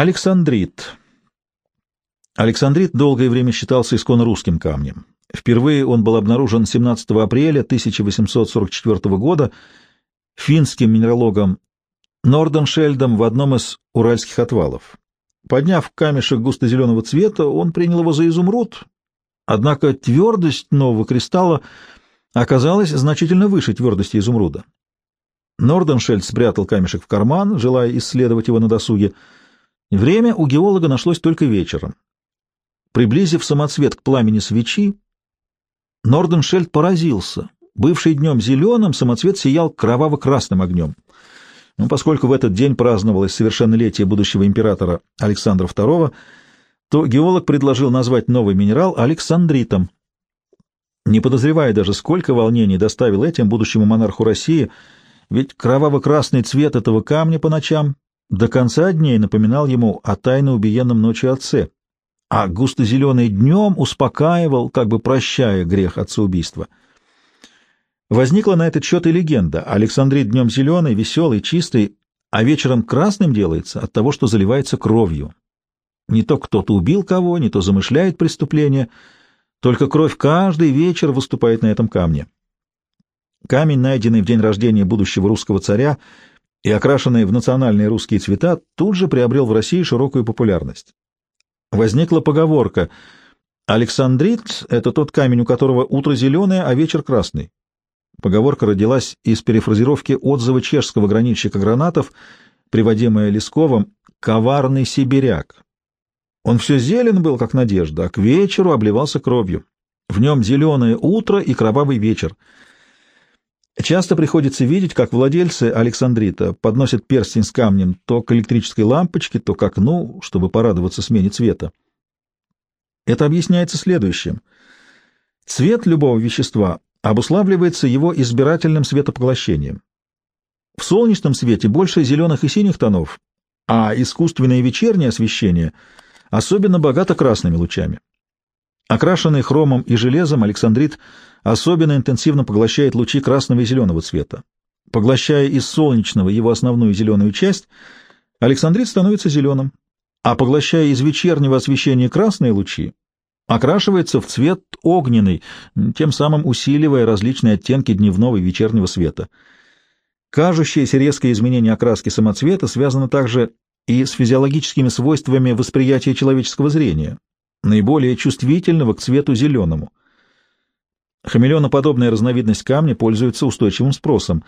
Александрит. Александрит долгое время считался исконно русским камнем. Впервые он был обнаружен 17 апреля 1844 года финским минералогом Норденшельдом в одном из уральских отвалов. Подняв камешек густо-зеленого цвета, он принял его за изумруд, однако твердость нового кристалла оказалась значительно выше твердости изумруда. Норденшельд спрятал камешек в карман, желая исследовать его на досуге. Время у геолога нашлось только вечером. Приблизив самоцвет к пламени свечи, Норденшельд поразился. Бывший днем зеленым, самоцвет сиял кроваво-красным огнем. Но поскольку в этот день праздновалось совершеннолетие будущего императора Александра II, то геолог предложил назвать новый минерал Александритом. Не подозревая даже, сколько волнений доставил этим будущему монарху России, ведь кроваво-красный цвет этого камня по ночам до конца дней напоминал ему о тайно убиенном ночью отце а густо-зеленый днем успокаивал, как бы прощая грех отцеубийства. Возникла на этот счет и легенда. Александрит днем зеленый, веселый, чистый, а вечером красным делается от того, что заливается кровью. Не то кто-то убил кого, не то замышляет преступление, только кровь каждый вечер выступает на этом камне. Камень, найденный в день рождения будущего русского царя и окрашенный в национальные русские цвета, тут же приобрел в России широкую популярность возникла поговорка «Александрит — это тот камень, у которого утро зеленое, а вечер красный». Поговорка родилась из перефразировки отзыва чешского гранитчика гранатов, приводимая Лесковым «коварный сибиряк». Он все зелен был, как надежда, а к вечеру обливался кровью. В нем зеленое утро и кровавый вечер. Часто приходится видеть, как владельцы Александрита подносят перстень с камнем то к электрической лампочке, то к окну, чтобы порадоваться смене цвета. Это объясняется следующим. Цвет любого вещества обуславливается его избирательным светопоглощением. В солнечном свете больше зеленых и синих тонов, а искусственное вечернее освещение особенно богато красными лучами. Окрашенный хромом и железом, александрит особенно интенсивно поглощает лучи красного и зеленого цвета. Поглощая из солнечного его основную зеленую часть, александрит становится зеленым, а поглощая из вечернего освещения красные лучи, окрашивается в цвет огненный, тем самым усиливая различные оттенки дневного и вечернего света. Кажущееся резкое изменение окраски самоцвета связано также и с физиологическими свойствами восприятия человеческого зрения, наиболее чувствительного к цвету зеленому. Хамелеоноподобная разновидность камня пользуется устойчивым спросом.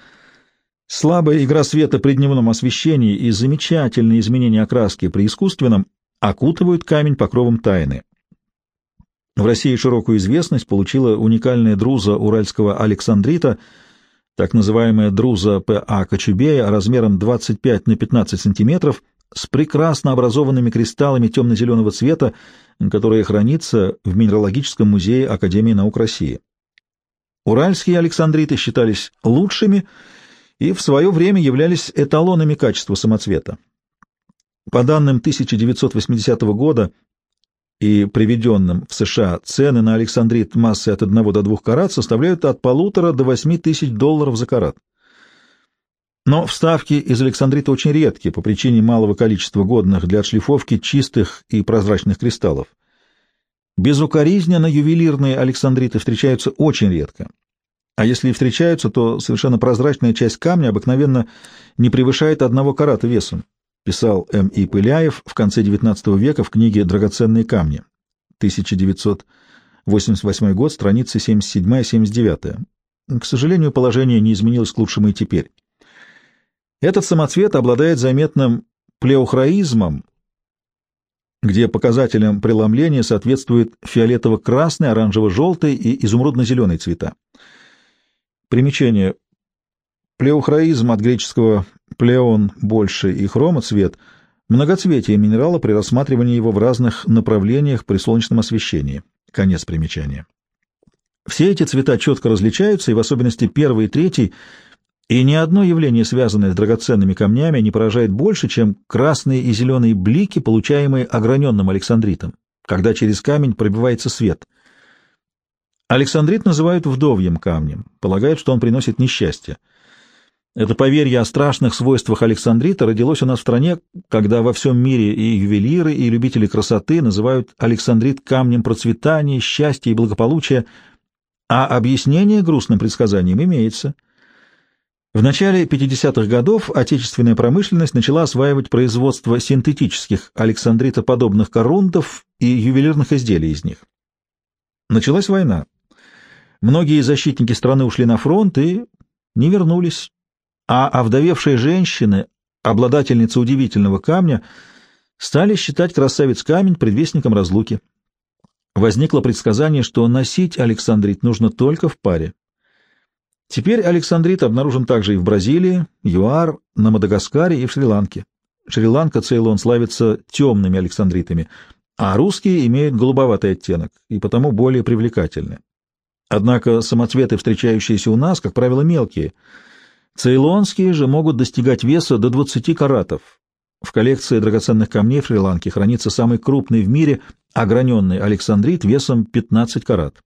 Слабая игра света при дневном освещении и замечательные изменения окраски при искусственном окутывают камень покровом тайны. В России широкую известность получила уникальная друза уральского Александрита, так называемая друза П.А. Кочубея размером 25 на 15 сантиметров, с прекрасно образованными кристаллами темно-зеленого цвета, которая хранится в Минералогическом музее Академии наук России. Уральские александриты считались лучшими и в свое время являлись эталонами качества самоцвета. По данным 1980 года и приведенным в США цены на александрит массой от 1 до 2 карат составляют от полутора до 8 тысяч долларов за карат. Но вставки из александрита очень редкие по причине малого количества годных для отшлифовки чистых и прозрачных кристаллов. Безукоризненно ювелирные александриты встречаются очень редко. А если и встречаются, то совершенно прозрачная часть камня обыкновенно не превышает одного карата весом, писал М. И. Пыляев в конце XIX века в книге «Драгоценные камни», 1988 год, страницы 77-79. К сожалению, положение не изменилось к лучшему и теперь. Этот самоцвет обладает заметным плеохроизмом, где показателям преломления соответствуют фиолетово-красный, оранжево-желтый и изумрудно-зеленый цвета. Примечание. Плеохроизм от греческого «плеон» — больше и хрома — цвет — многоцветие минерала при рассматривании его в разных направлениях при солнечном освещении. Конец примечания. Все эти цвета четко различаются, и в особенности первый и третий — и ни одно явление, связанное с драгоценными камнями, не поражает больше, чем красные и зеленые блики, получаемые ограненным александритом, когда через камень пробивается свет. Александрит называют вдовьем камнем, полагают, что он приносит несчастье. Это поверье о страшных свойствах Александрита родилось у нас в стране, когда во всем мире и ювелиры, и любители красоты называют Александрит камнем процветания, счастья и благополучия, а объяснение грустным предсказаниям имеется. В начале 50-х годов отечественная промышленность начала осваивать производство синтетических александритоподобных корундов и ювелирных изделий из них. Началась война. Многие защитники страны ушли на фронт и не вернулись, а овдовевшие женщины, обладательницы удивительного камня, стали считать красавец камень предвестником разлуки. Возникло предсказание, что носить Александрит нужно только в паре. Теперь Александрит обнаружен также и в Бразилии, ЮАР, на Мадагаскаре и в Шри-Ланке. Шри-Ланка, Цейлон славятся темными александритами, а русские имеют голубоватый оттенок и потому более привлекательны. Однако самоцветы, встречающиеся у нас, как правило, мелкие. Цейлонские же могут достигать веса до 20 каратов. В коллекции драгоценных камней в Шри-Ланке хранится самый крупный в мире ограненный александрит весом 15 карат.